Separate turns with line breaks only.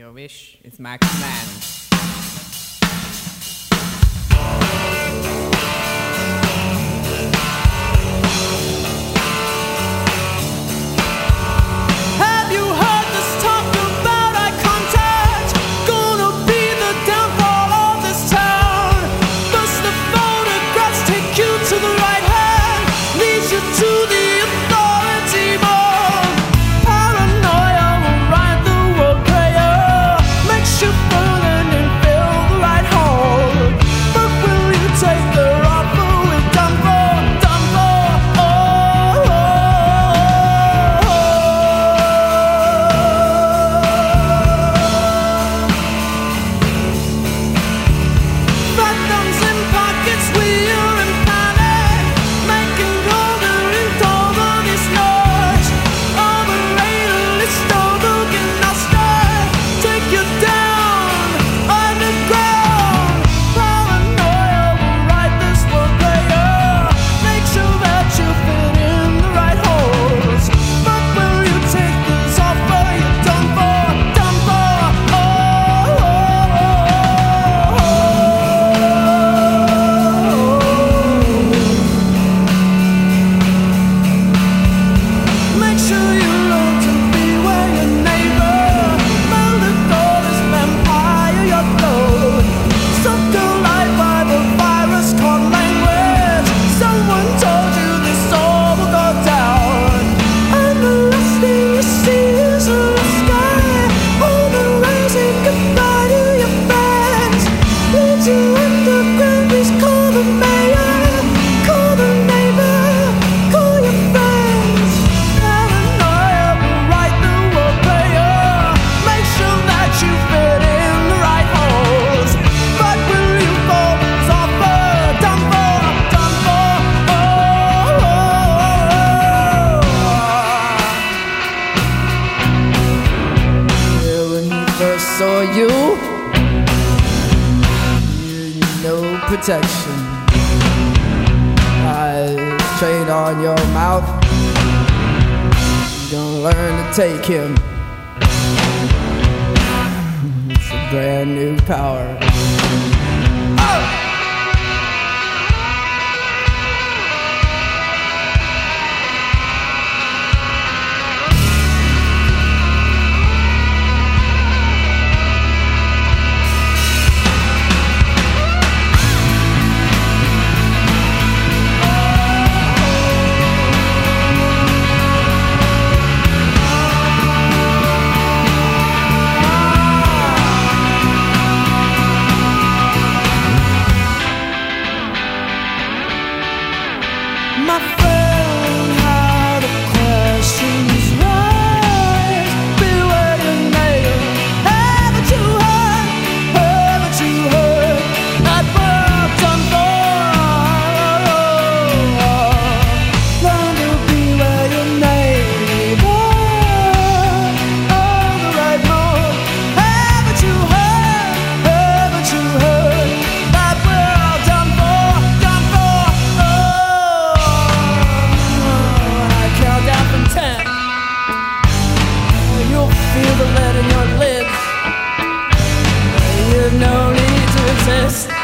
Your wish is my command.
saw you, no protection. I train on your mouth. You gonna learn to take him. It's a brand new power. my Yes.